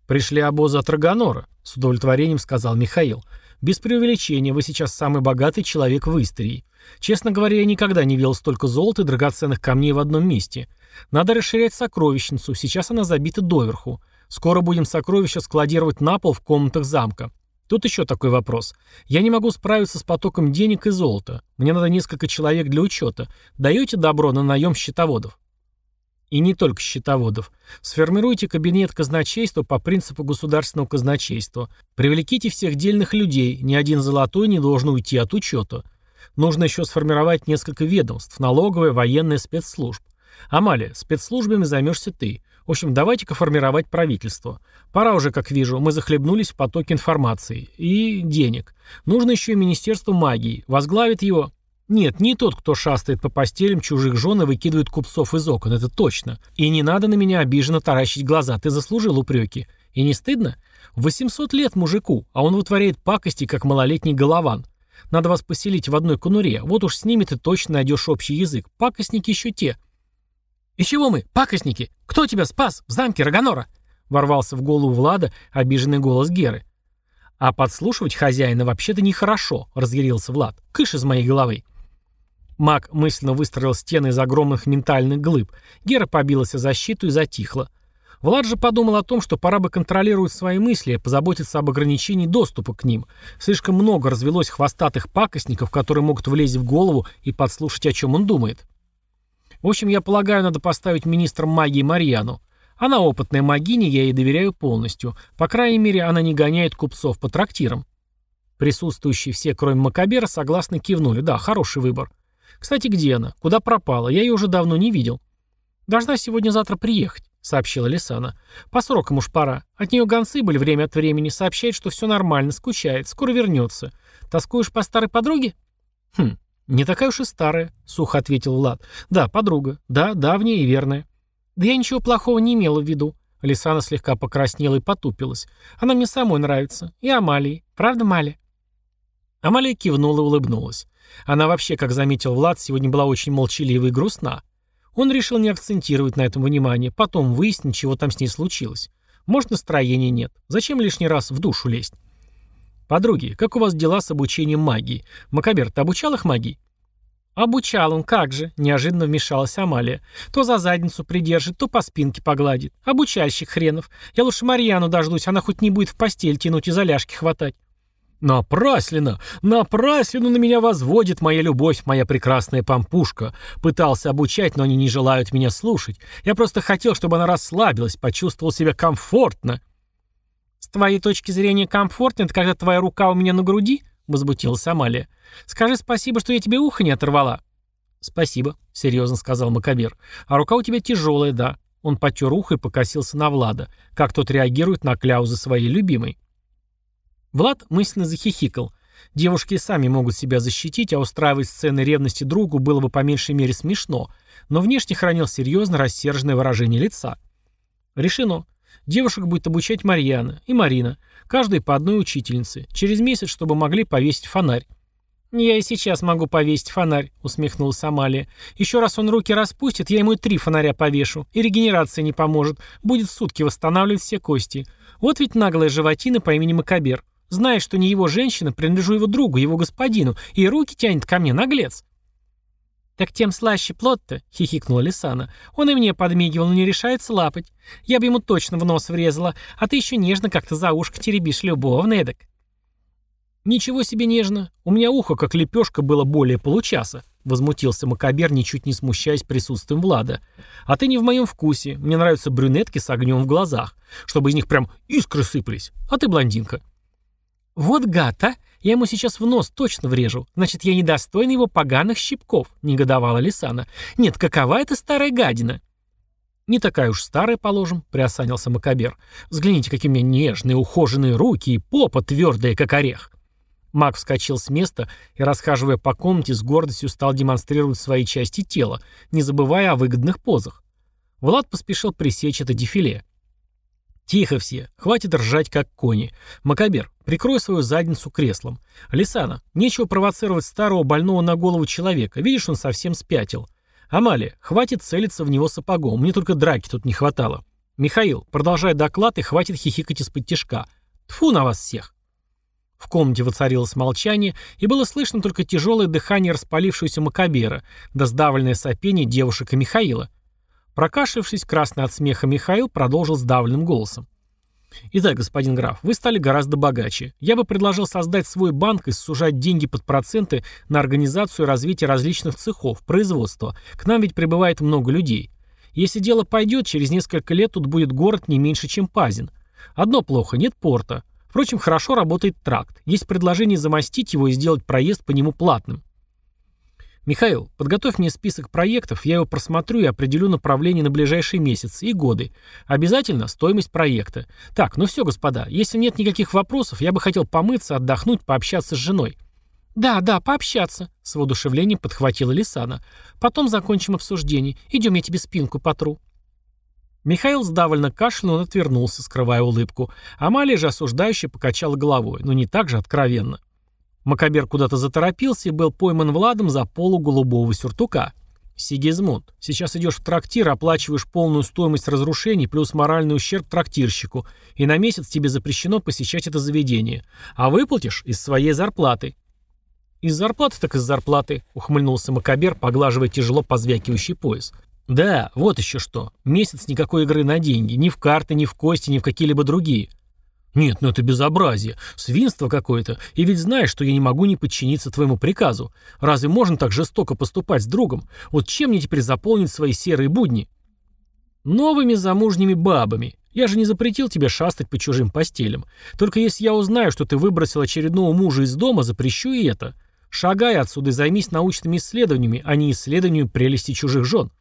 «Пришли обозы от Рагонора», — с удовлетворением сказал Михаил. «Без преувеличения, вы сейчас самый богатый человек в Истрии. Честно говоря, я никогда не видел столько золота и драгоценных камней в одном месте. Надо расширять сокровищницу, сейчас она забита доверху. Скоро будем сокровища складировать на пол в комнатах замка. Тут еще такой вопрос. Я не могу справиться с потоком денег и золота. Мне надо несколько человек для учета. Даете добро на наем счетоводов? И не только счетоводов. Сформируйте кабинет казначейства по принципу государственного казначейства. Привлеките всех дельных людей, ни один золотой не должен уйти от учета. Нужно еще сформировать несколько ведомств, налоговая, военная, спецслужб. Амалия, спецслужбами займешься ты. В общем, давайте-ка формировать правительство. Пора уже, как вижу, мы захлебнулись в потоке информации. И денег. Нужно еще и Министерство магии. Возглавит его... Нет, не тот, кто шастает по постелям чужих жен и выкидывает купцов из окон, это точно. И не надо на меня обиженно таращить глаза, ты заслужил упреки. И не стыдно? 800 лет мужику, а он вытворяет пакости, как малолетний голован. Надо вас поселить в одной конуре, вот уж с ними ты точно найдешь общий язык. Пакостники еще те. «И чего мы, пакостники? Кто тебя спас в замке Рагонора?» Ворвался в голову Влада обиженный голос Геры. «А подслушивать хозяина вообще-то нехорошо», — разъярился Влад. «Кыш из моей головы». Маг мысленно выстроил стены из огромных ментальных глыб. Гера побилась о защиту и затихла. Влад же подумал о том, что пора бы контролировать свои мысли и позаботиться об ограничении доступа к ним. Слишком много развелось хвостатых пакостников, которые могут влезть в голову и подслушать, о чем он думает. В общем, я полагаю, надо поставить министром магии Марьяну. Она опытная магиня, я ей доверяю полностью. По крайней мере, она не гоняет купцов по трактирам. Присутствующие все, кроме Макабера, согласно кивнули. Да, хороший выбор. Кстати, где она? Куда пропала? Я ее уже давно не видел. Должна сегодня-завтра приехать, сообщила Лисана. По срокам уж пора. От нее гонцы были время от времени. Сообщает, что все нормально, скучает. Скоро вернется. Тоскуешь по старой подруге? Хм, «Не такая уж и старая», — сухо ответил Влад. «Да, подруга. Да, давняя и верная». «Да я ничего плохого не имела в виду». Лисана слегка покраснела и потупилась. «Она мне самой нравится. И Амалии. Правда, Маля?» Амалия кивнула и улыбнулась. Она вообще, как заметил Влад, сегодня была очень молчалива и грустна. Он решил не акцентировать на этом внимание, потом выяснить, чего там с ней случилось. Может, настроения нет. Зачем лишний раз в душу лезть? «Подруги, как у вас дела с обучением магии? Макабер, ты обучал их магии?» «Обучал он, как же!» – неожиданно вмешалась Амалия. «То за задницу придержит, то по спинке погладит. Обучальщик хренов. Я лучше Марьяну дождусь, она хоть не будет в постель тянуть и за ляжки хватать». «Напрасленно, напрасленно на меня возводит моя любовь, моя прекрасная пампушка. Пытался обучать, но они не желают меня слушать. Я просто хотел, чтобы она расслабилась, почувствовала себя комфортно». «С твоей точки зрения комфортно, это когда твоя рука у меня на груди?» — возмутилась Амалия. «Скажи спасибо, что я тебе ухо не оторвала». «Спасибо», — серьезно сказал Макабер. «А рука у тебя тяжелая, да». Он потер ухо и покосился на Влада, как тот реагирует на кляузы своей любимой. Влад мысленно захихикал. Девушки сами могут себя защитить, а устраивать сцены ревности другу было бы по меньшей мере смешно, но внешне хранил серьезно рассерженное выражение лица. Решено. Девушек будет обучать Марьяна и Марина, каждой по одной учительнице, через месяц, чтобы могли повесить фонарь. «Я и сейчас могу повесить фонарь», — усмехнулась Амалия. «Еще раз он руки распустит, я ему и три фонаря повешу. И регенерация не поможет. Будет сутки восстанавливать все кости. Вот ведь наглая животина по имени Макабер. Знает, что не его женщина, принадлежу его другу, его господину, и руки тянет ко мне, наглец». «Так тем слаще плод-то», — хихикнула Лисана. «Он и мне подмигивал, но не решается лапать. Я бы ему точно в нос врезала, а ты еще нежно как-то за ушко теребишь любовно эдак». «Ничего себе нежно. У меня ухо, как лепешка, было более получаса». — возмутился Макабер, ничуть не смущаясь присутствием Влада. «А ты не в моем вкусе. Мне нравятся брюнетки с огнем в глазах, чтобы из них прям искры сыпались. А ты блондинка». «Вот гад, а! Я ему сейчас в нос точно врежу. Значит, я недостойна его поганых щипков», — негодовала Лисана. «Нет, какова эта старая гадина?» «Не такая уж старая, положим», — приосанился Макабер. «Взгляните, какие у меня нежные, ухоженные руки и попа твердая, как орех». Маг вскочил с места и, расхаживая по комнате, с гордостью стал демонстрировать свои части тела, не забывая о выгодных позах. Влад поспешил пресечь это дефиле. «Тихо все, хватит ржать, как кони. Макабер, прикрой свою задницу креслом. Лисана, нечего провоцировать старого больного на голову человека, видишь, он совсем спятил. Амалия, хватит целиться в него сапогом, мне только драки тут не хватало. Михаил, продолжай доклад и хватит хихикать из-под тяжка. Тфу на вас всех!» В комнате воцарилось молчание, и было слышно только тяжелое дыхание распалившегося Макабера, да сдавленное сопение девушек и Михаила. Прокашлявшись, красный от смеха Михаил продолжил сдавленным голосом. «Итак, господин граф, вы стали гораздо богаче. Я бы предложил создать свой банк и сужать деньги под проценты на организацию и развитие различных цехов, производства. К нам ведь прибывает много людей. Если дело пойдет, через несколько лет тут будет город не меньше, чем Пазин. Одно плохо, нет порта. Впрочем, хорошо работает тракт. Есть предложение замостить его и сделать проезд по нему платным. Михаил, подготовь мне список проектов, я его просмотрю и определю направление на ближайшие месяцы и годы. Обязательно стоимость проекта. Так, ну все, господа, если нет никаких вопросов, я бы хотел помыться, отдохнуть, пообщаться с женой. «Да, да, пообщаться», — с воодушевлением подхватила Лисана. «Потом закончим обсуждение. Идем, я тебе спинку потру». Михаил сдавленно кашлянул и отвернулся, скрывая улыбку. Амалия же осуждающе покачала головой, но не так же откровенно. Макабер куда-то заторопился и был пойман Владом за полу голубого сюртука. «Сигизмунд, сейчас идешь в трактир, оплачиваешь полную стоимость разрушений плюс моральный ущерб трактирщику, и на месяц тебе запрещено посещать это заведение. А выплатишь из своей зарплаты». «Из зарплаты так из зарплаты», — ухмыльнулся Макабер, поглаживая тяжело позвякивающий пояс. Да, вот еще что. Месяц никакой игры на деньги. Ни в карты, ни в кости, ни в какие-либо другие. Нет, ну это безобразие. Свинство какое-то. И ведь знаешь, что я не могу не подчиниться твоему приказу. Разве можно так жестоко поступать с другом? Вот чем мне теперь заполнить свои серые будни? Новыми замужними бабами. Я же не запретил тебе шастать по чужим постелям. Только если я узнаю, что ты выбросил очередного мужа из дома, запрещу и это. Шагай отсюда и займись научными исследованиями, а не исследованием прелести чужих жен.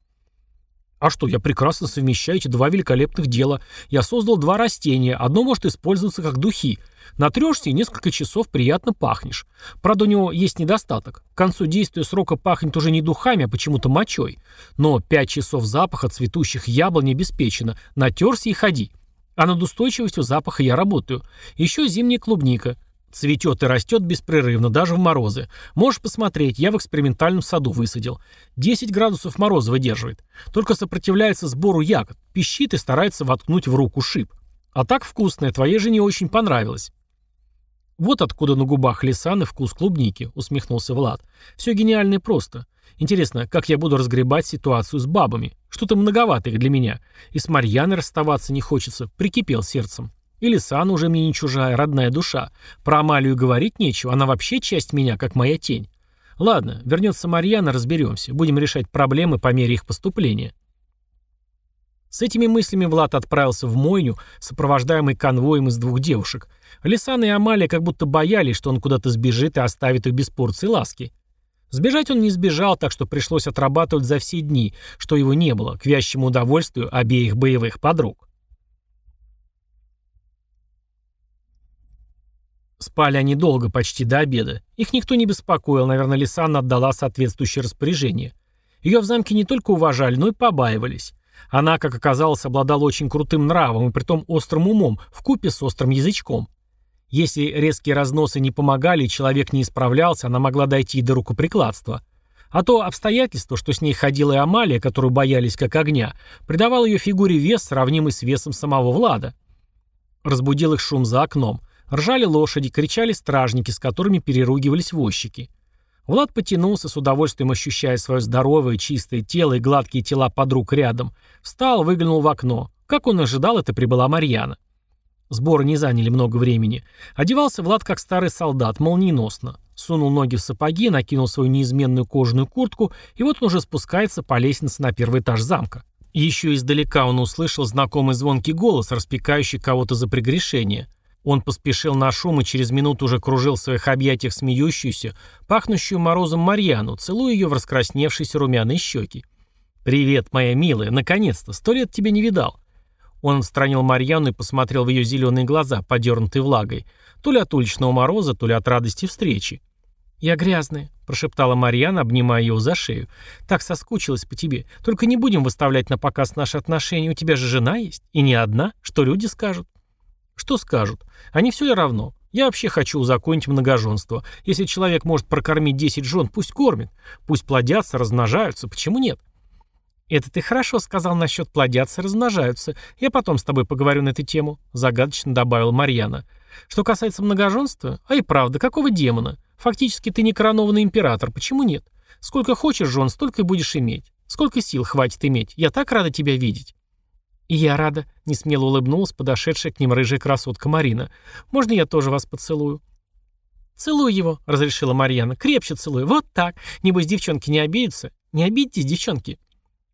А что, я прекрасно совмещаю эти два великолепных дела. Я создал два растения, одно может использоваться как духи. Натрешься и несколько часов приятно пахнешь. Правда, у него есть недостаток. К концу действия срока пахнет уже не духами, а почему-то мочой. Но пять часов запаха цветущих яблонь обеспечено. Натерся и ходи. А над устойчивостью запаха я работаю. Еще зимняя клубника. Цветет и растет беспрерывно, даже в морозы. Можешь посмотреть, я в экспериментальном саду высадил. 10 градусов мороза выдерживает. Только сопротивляется сбору ягод, пищит и старается воткнуть в руку шип. А так вкусное, твоей жене очень понравилось. Вот откуда на губах Лисаны вкус клубники, усмехнулся Влад. Все гениально и просто. Интересно, как я буду разгребать ситуацию с бабами? Что-то многовато их для меня. И с Марьяной расставаться не хочется, прикипел сердцем. И Лисан уже мне не чужая, родная душа. Про Амалию говорить нечего, она вообще часть меня, как моя тень. Ладно, вернется Марьяна, разберемся. Будем решать проблемы по мере их поступления. С этими мыслями Влад отправился в Мойню, сопровождаемый конвоем из двух девушек. Лисан и Амалия как будто боялись, что он куда-то сбежит и оставит их без порции ласки. Сбежать он не сбежал, так что пришлось отрабатывать за все дни, что его не было, к вящему удовольствию обеих боевых подруг. Спали они долго, почти до обеда. Их никто не беспокоил, наверное, Лисанна отдала соответствующее распоряжение. Ее в замке не только уважали, но и побаивались. Она, как оказалось, обладала очень крутым нравом и притом острым умом, в купе с острым язычком. Если резкие разносы не помогали и человек не исправлялся, она могла дойти и до рукоприкладства. А то обстоятельство, что с ней ходила и Амалия, которую боялись как огня, придавало ее фигуре вес, сравнимый с весом самого Влада. Разбудил их шум за окном. Ржали лошади, кричали стражники, с которыми переругивались возчики. Влад потянулся, с удовольствием ощущая свое здоровое, чистое тело и гладкие тела подруг рядом. Встал, выглянул в окно. Как он ожидал, это прибыла Марьяна. Сборы не заняли много времени. Одевался Влад как старый солдат, молниеносно. Сунул ноги в сапоги, накинул свою неизменную кожаную куртку, и вот он уже спускается по лестнице на первый этаж замка. Еще издалека он услышал знакомый звонкий голос, распекающий кого-то за прегрешение. Он поспешил на шум и через минуту уже кружил в своих объятиях смеющуюся, пахнущую морозом Марьяну, целуя ее в раскрасневшиеся румяные щеки. «Привет, моя милая, наконец-то, сто лет тебя не видал». Он отстранил Марьяну и посмотрел в ее зеленые глаза, подернутые влагой, то ли от уличного мороза, то ли от радости встречи. «Я грязная», — прошептала Марьяна, обнимая его за шею. «Так соскучилась по тебе. Только не будем выставлять на показ наши отношения. У тебя же жена есть. И не одна. Что люди скажут?» «Что скажут? Они все ли равно? Я вообще хочу узаконить многоженство. Если человек может прокормить 10 жен, пусть кормит. Пусть плодятся, размножаются. Почему нет?» «Это ты хорошо сказал насчет плодятся, размножаются. Я потом с тобой поговорю на эту тему», — загадочно добавила Марьяна. «Что касается многоженства, а и правда, какого демона? Фактически ты не коронованный император, почему нет? Сколько хочешь жен, столько и будешь иметь. Сколько сил хватит иметь? Я так рада тебя видеть». «И я рада», — несмело улыбнулась подошедшая к ним рыжая красотка Марина. «Можно я тоже вас поцелую?» «Целуй его», — разрешила Марьяна. «Крепче целуй. Вот так. Небось, девчонки не обидятся. Не обидитесь, девчонки».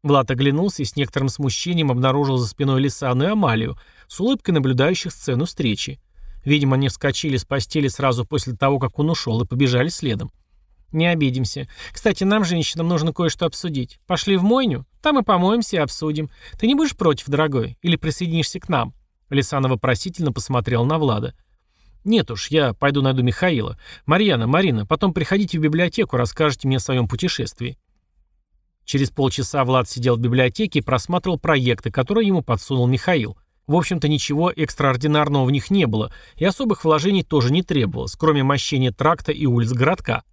Влад оглянулся и с некоторым смущением обнаружил за спиной Лисану и Амалию, с улыбкой наблюдающих сцену встречи. Видимо, они вскочили с постели сразу после того, как он ушел, и побежали следом. «Не обидимся. Кстати, нам, женщинам, нужно кое-что обсудить. Пошли в мойню, там и помоемся и обсудим. Ты не будешь против, дорогой? Или присоединишься к нам?» Лисана вопросительно посмотрел на Влада. «Нет уж, я пойду найду Михаила. Марьяна, Марина, потом приходите в библиотеку, расскажете мне о своем путешествии». Через полчаса Влад сидел в библиотеке и просматривал проекты, которые ему подсунул Михаил. В общем-то, ничего экстраординарного в них не было, и особых вложений тоже не требовалось, кроме мощения тракта и улиц городка.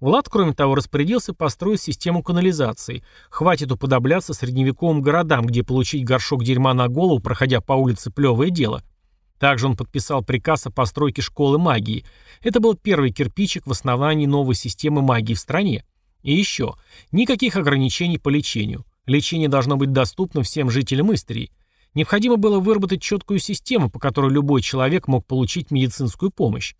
Влад, кроме того, распорядился построить систему канализации. Хватит уподобляться средневековым городам, где получить горшок дерьма на голову, проходя по улице, плевое дело. Также он подписал приказ о постройке школы магии. Это был первый кирпичик в основании новой системы магии в стране. И еще, никаких ограничений по лечению. Лечение должно быть доступно всем жителям Истрии. Необходимо было выработать четкую систему, по которой любой человек мог получить медицинскую помощь.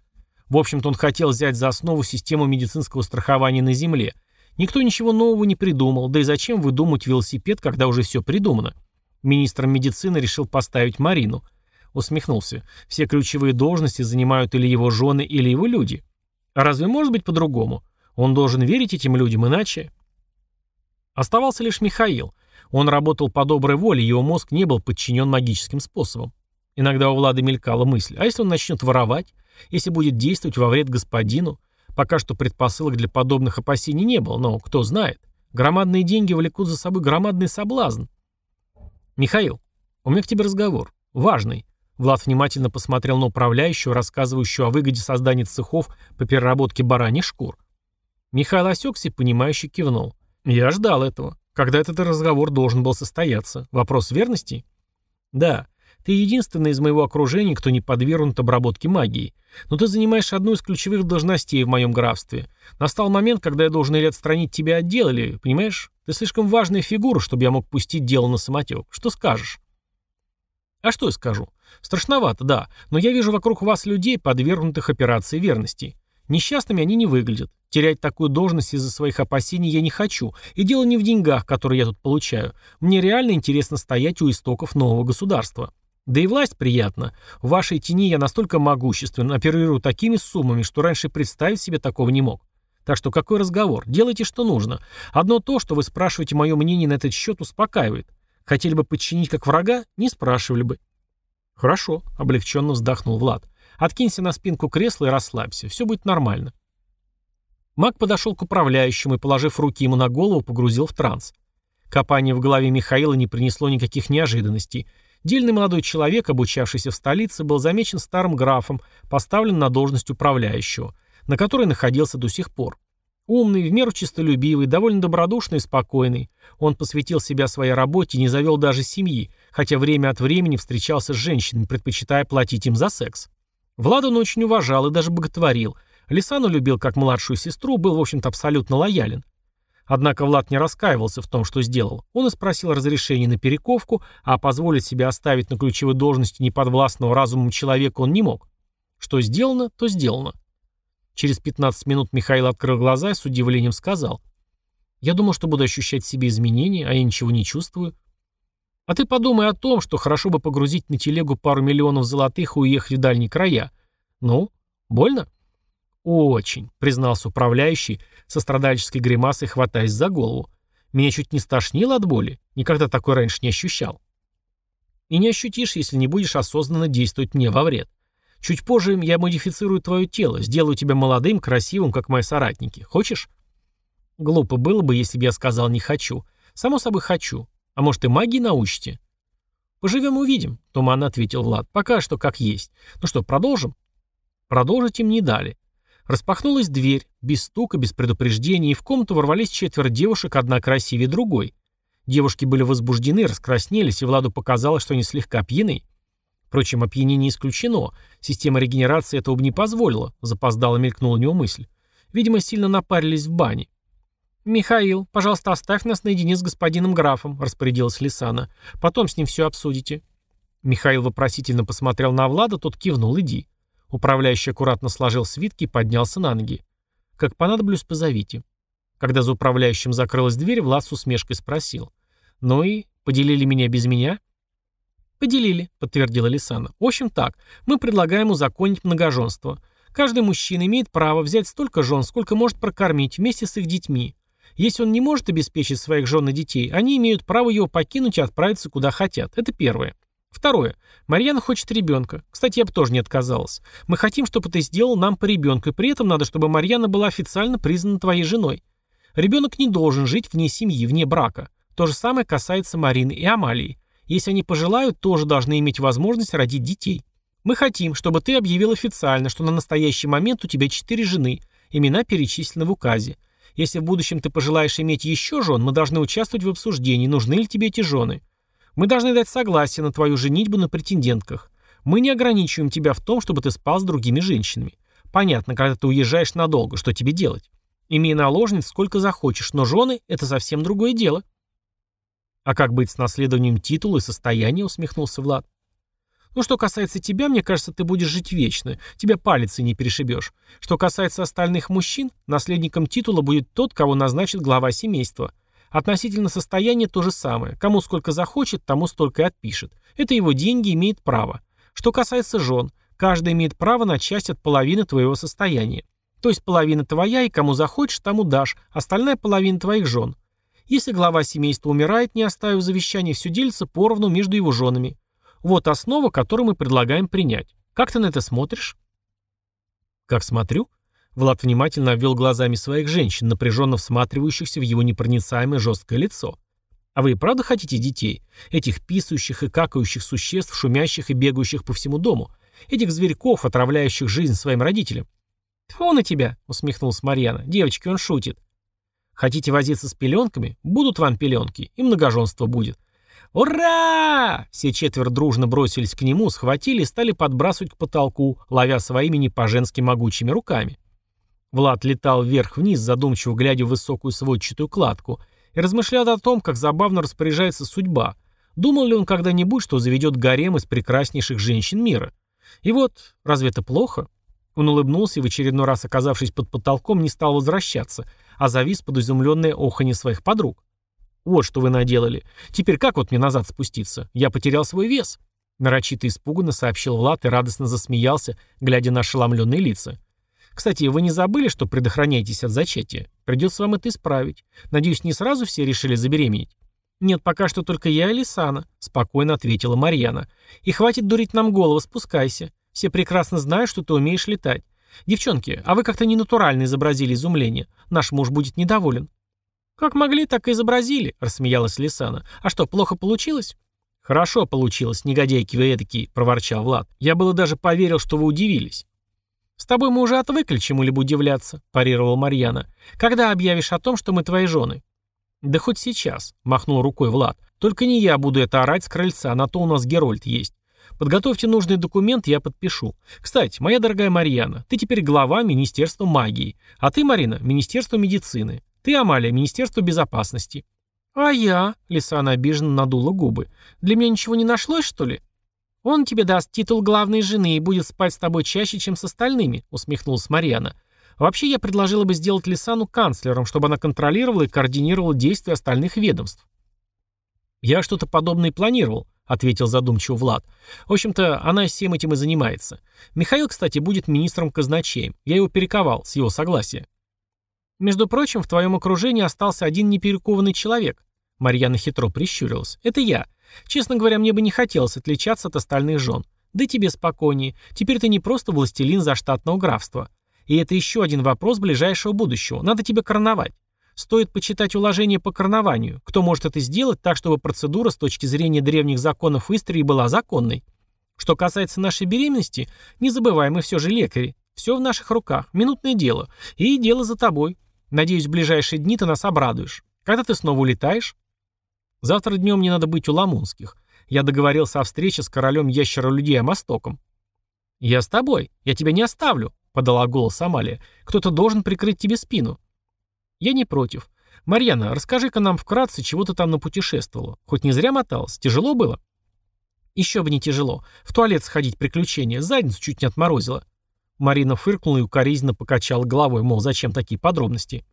В общем-то, он хотел взять за основу систему медицинского страхования на Земле. Никто ничего нового не придумал, да и зачем выдумать велосипед, когда уже все придумано? Министром медицины решил поставить Марину. Усмехнулся. Все ключевые должности занимают или его жены, или его люди. А разве может быть по-другому? Он должен верить этим людям, иначе... Оставался лишь Михаил. Он работал по доброй воле, его мозг не был подчинен магическим способам. Иногда у Влада мелькала мысль, а если он начнет воровать? Если будет действовать во вред господину? Пока что предпосылок для подобных опасений не было, но кто знает. Громадные деньги влекут за собой громадный соблазн. «Михаил, у меня к тебе разговор. Важный». Влад внимательно посмотрел на управляющего, рассказывающего о выгоде создания цехов по переработке бараньих шкур. Михаил осекся и, понимающе кивнул. «Я ждал этого. Когда этот разговор должен был состояться? Вопрос верности? Да. Ты единственный из моего окружения, кто не подвергнут обработке магии. Но ты занимаешь одну из ключевых должностей в моем графстве. Настал момент, когда я должен или отстранить тебя от дела, или, понимаешь, ты слишком важная фигура, чтобы я мог пустить дело на самотек. Что скажешь? А что я скажу? Страшновато, да, но я вижу вокруг вас людей, подвергнутых операции верности. Несчастными они не выглядят. Терять такую должность из-за своих опасений я не хочу. И дело не в деньгах, которые я тут получаю. Мне реально интересно стоять у истоков нового государства. Да и власть приятна. В вашей тени я настолько могуществен, оперирую такими суммами, что раньше представить себе такого не мог. Так что какой разговор? Делайте, что нужно. Одно то, что вы спрашиваете мое мнение на этот счет, успокаивает. Хотели бы подчинить как врага? Не спрашивали бы. Хорошо, облегченно вздохнул Влад. Откинься на спинку кресла и расслабься. Все будет нормально. Маг подошел к управляющему и, положив руки ему на голову, погрузил в транс. Копание в голове Михаила не принесло никаких неожиданностей. Дельный молодой человек, обучавшийся в столице, был замечен старым графом, поставлен на должность управляющего, на которой находился до сих пор. Умный, в меру честолюбивый, довольно добродушный и спокойный. Он посвятил себя своей работе и не завел даже семьи, хотя время от времени встречался с женщинами, предпочитая платить им за секс. Влада он очень уважал и даже боготворил. Лисану любил как младшую сестру, был, в общем-то, абсолютно лоялен. Однако Влад не раскаивался в том, что сделал. Он и спросил разрешения на перековку, а позволить себе оставить на ключевой должности неподвластного разумом человека он не мог. Что сделано, то сделано. Через 15 минут Михаил открыл глаза и с удивлением сказал. «Я думал, что буду ощущать в себе изменения, а я ничего не чувствую». «А ты подумай о том, что хорошо бы погрузить на телегу пару миллионов золотых и уехать в дальние края. Ну, больно?» «Очень», — признался управляющий, со страдальческой гримасой хватаясь за голову. «Меня чуть не стошнило от боли. Никогда такой раньше не ощущал». «И не ощутишь, если не будешь осознанно действовать мне во вред. Чуть позже я модифицирую твое тело, сделаю тебя молодым, красивым, как мои соратники. Хочешь?» «Глупо было бы, если бы я сказал «не хочу». Само собой хочу. А может и магии научите?» «Поживем увидим», — туманно ответил Влад. «Пока что как есть. Ну что, продолжим?» Продолжить им не дали. Распахнулась дверь, без стука, без предупреждения, и в комнату ворвались четверо девушек, одна красивее другой. Девушки были возбуждены, раскраснелись, и Владу показалось, что они слегка пьяны. Впрочем, опьянение исключено. Система регенерации этого бы не позволила, запоздало мелькнула у него мысль. Видимо, сильно напарились в бане. «Михаил, пожалуйста, оставь нас наедине с господином графом», — распорядилась Лисана. «Потом с ним все обсудите». Михаил вопросительно посмотрел на Влада, тот кивнул «иди». Управляющий аккуратно сложил свитки и поднялся на ноги. «Как понадоблюсь, позовите». Когда за управляющим закрылась дверь, Влад с усмешкой спросил. «Ну и поделили меня без меня?» «Поделили», — подтвердила Лисана. «В общем так, мы предлагаем узаконить многоженство. Каждый мужчина имеет право взять столько жен, сколько может прокормить вместе с их детьми. Если он не может обеспечить своих жен и детей, они имеют право его покинуть и отправиться куда хотят. Это первое. Второе. Марьяна хочет ребенка. Кстати, я бы тоже не отказалась. Мы хотим, чтобы ты сделал нам по ребенку, и при этом надо, чтобы Марьяна была официально признана твоей женой. Ребенок не должен жить вне семьи, вне брака. То же самое касается Марины и Амалии. Если они пожелают, тоже должны иметь возможность родить детей. Мы хотим, чтобы ты объявил официально, что на настоящий момент у тебя четыре жены, имена перечислены в указе. Если в будущем ты пожелаешь иметь еще жен, мы должны участвовать в обсуждении, нужны ли тебе эти жены. Мы должны дать согласие на твою женитьбу на претендентках. Мы не ограничиваем тебя в том, чтобы ты спал с другими женщинами. Понятно, когда ты уезжаешь надолго, что тебе делать? Имей наложниц сколько захочешь, но жены – это совсем другое дело. А как быть с наследованием титула и состояния, усмехнулся Влад. Ну, что касается тебя, мне кажется, ты будешь жить вечно. Тебя палицей не перешибешь. Что касается остальных мужчин, наследником титула будет тот, кого назначит глава семейства. Относительно состояния то же самое. Кому сколько захочет, тому столько и отпишет. Это его деньги, имеет право. Что касается жен, каждый имеет право на часть от половины твоего состояния. То есть половина твоя, и кому захочешь, тому дашь, остальная половина твоих жен. Если глава семейства умирает, не оставив завещания, все делится поровну между его женами. Вот основа, которую мы предлагаем принять. Как ты на это смотришь? Как смотрю? Влад внимательно обвел глазами своих женщин, напряженно всматривающихся в его непроницаемое жесткое лицо. «А вы и правда хотите детей? Этих писающих и какающих существ, шумящих и бегающих по всему дому? Этих зверьков, отравляющих жизнь своим родителям?» «Тьфу на тебя!» — усмехнулась Марьяна. «Девочки, он шутит». «Хотите возиться с пеленками? Будут вам пеленки, и многоженство будет. «Ура!» Все четверо дружно бросились к нему, схватили и стали подбрасывать к потолку, ловя своими не по-женски могучими руками. Влад летал вверх-вниз, задумчиво глядя в высокую сводчатую кладку, и размышлял о том, как забавно распоряжается судьба. Думал ли он когда-нибудь, что заведет гарем из прекраснейших женщин мира? И вот, разве это плохо? Он улыбнулся и в очередной раз, оказавшись под потолком, не стал возвращаться, а завис под изумленное оханье своих подруг. «Вот что вы наделали. Теперь как вот мне назад спуститься? Я потерял свой вес». Нарочито испуганно сообщил Влад и радостно засмеялся, глядя на ошеломленные лица. Кстати, вы не забыли, что предохраняетесь от зачатия? Придется вам это исправить. Надеюсь, не сразу все решили забеременеть? Нет, пока что только я и Лисана, спокойно ответила Марьяна. И хватит дурить нам голову, спускайся. Все прекрасно знают, что ты умеешь летать. Девчонки, а вы как-то ненатурально изобразили изумление. Наш муж будет недоволен. Как могли, так и изобразили, рассмеялась Лисана. А что, плохо получилось? «Хорошо получилось, негодяйки вы эдакие», — проворчал Влад. «Я было даже поверил, что вы удивились». «С тобой мы уже отвыкли чему-либо удивляться», – парировала Марьяна. «Когда объявишь о том, что мы твои жены?» «Да хоть сейчас», – махнул рукой Влад. «Только не я буду это орать с крыльца, на то у нас Герольд есть. Подготовьте нужный документ, я подпишу. Кстати, моя дорогая Марьяна, ты теперь глава Министерства магии, а ты, Марина, Министерство медицины. Ты, Амалия, Министерство безопасности». «А я?» – Лисана обиженно надула губы. «Для меня ничего не нашлось, что ли?» «Он тебе даст титул главной жены и будет спать с тобой чаще, чем с остальными», — усмехнулась Марьяна. Вообще я предложила бы сделать Лисану канцлером, чтобы она контролировала и координировала действия остальных ведомств. Я что-то подобное планировал, ответил задумчиво Влад. В общем-то, она всем этим и занимается. Михаил, кстати, будет министром казначеем. Я его перековал, с его согласия. Между прочим, в твоем окружении остался один неперекованный человек. Марьяна хитро прищурилась. Это я. Честно говоря, мне бы не хотелось отличаться от остальных жен. Да тебе спокойнее. Теперь ты не просто властелин заштатного графства. И это еще один вопрос ближайшего будущего. Надо тебе короновать. Стоит почитать уложение по карнованию. Кто может это сделать так, чтобы процедура с точки зрения древних законов Истрии была законной? Что касается нашей беременности, не забывай, мы все же лекари. Все в наших руках. Минутное дело. И дело за тобой. Надеюсь, в ближайшие дни ты нас обрадуешь. Когда ты снова улетаешь? Завтра днем мне надо быть у Ламунских. Я договорился о встрече с королем ящеролюдей Амостоком. «Я с тобой. Я тебя не оставлю», — подала голос Амалия. «Кто-то должен прикрыть тебе спину». «Я не против. Марьяна, расскажи-ка нам вкратце, чего ты там напутешествовала. Хоть не зря моталась. Тяжело было?» «Еще бы не тяжело. В туалет сходить приключения. Задницу чуть не отморозила». Марина фыркнула и укоризненно покачала головой, мол, зачем такие подробности.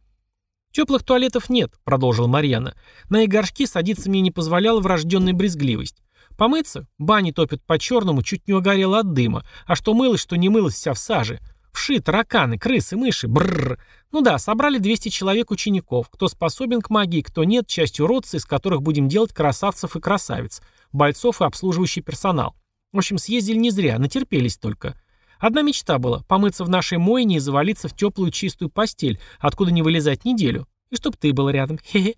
«Теплых туалетов нет», — продолжила Марьяна. «На их горшки садиться мне не позволяла врожденная брезгливость. Помыться? Бани топят по-черному, чуть не угорело от дыма. А что мылось, что не мылось, вся в саже. Вши, тараканы, крысы, мыши, бррр. Ну да, собрали 200 человек учеников. Кто способен к магии, кто нет, часть уродцы, из которых будем делать красавцев и красавиц, бойцов и обслуживающий персонал. В общем, съездили не зря, натерпелись только. Одна мечта была – помыться в нашей мойне и завалиться в теплую чистую постель, откуда не вылезать неделю. И чтоб ты был рядом. Хе-хе.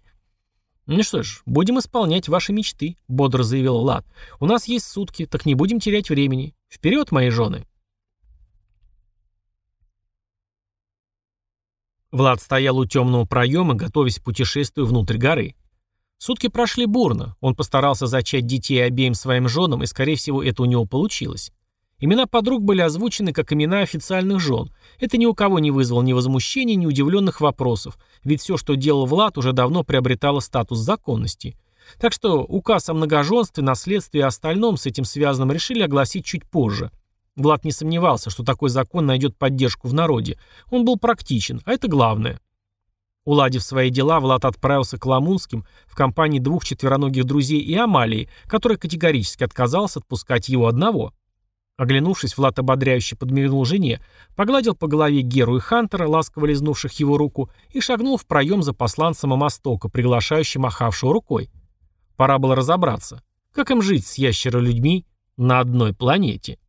«Ну что ж, будем исполнять ваши мечты», — бодро заявил Влад. «У нас есть сутки, так не будем терять времени. Вперед, мои жены!» Влад стоял у темного проема, готовясь к путешествию внутрь горы. Сутки прошли бурно. Он постарался зачать детей обеим своим женам, и, скорее всего, это у него получилось. Имена подруг были озвучены как имена официальных жен. Это ни у кого не вызвало ни возмущения, ни удивленных вопросов, ведь все, что делал Влад, уже давно приобретало статус законности. Так что указ о многоженстве, наследстве и остальном с этим связанном решили огласить чуть позже. Влад не сомневался, что такой закон найдет поддержку в народе. Он был практичен, а это главное. Уладив свои дела, Влад отправился к Ламунским в компании двух четвероногих друзей и Амалии, который категорически отказался отпускать его одного. Оглянувшись, Влад ободряюще подмигнул жене, погладил по голове Геру и Хантера, ласково лизнувших его руку, и шагнул в проем за посланцем Амастока, приглашающим махавшего рукой. Пора было разобраться, как им жить с ящеролюдьми на одной планете.